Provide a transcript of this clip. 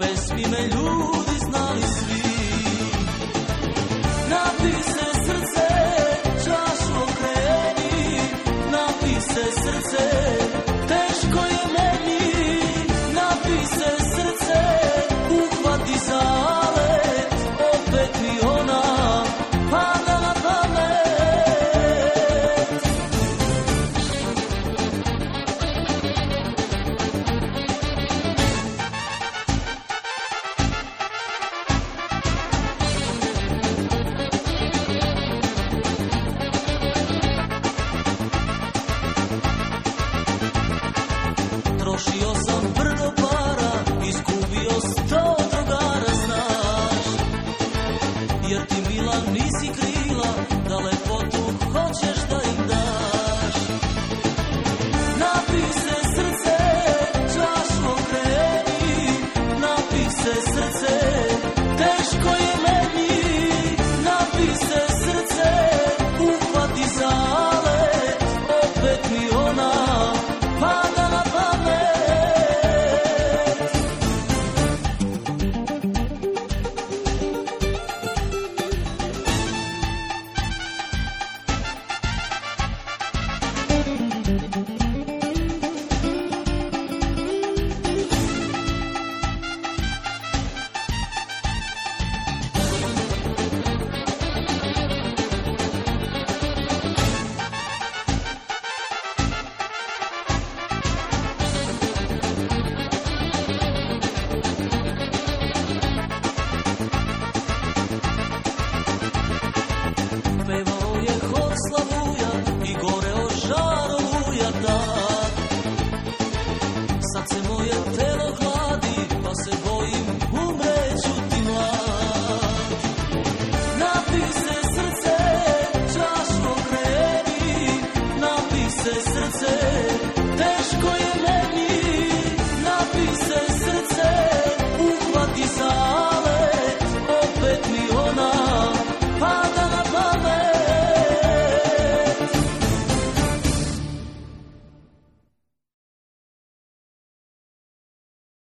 pesmi me ljudi znali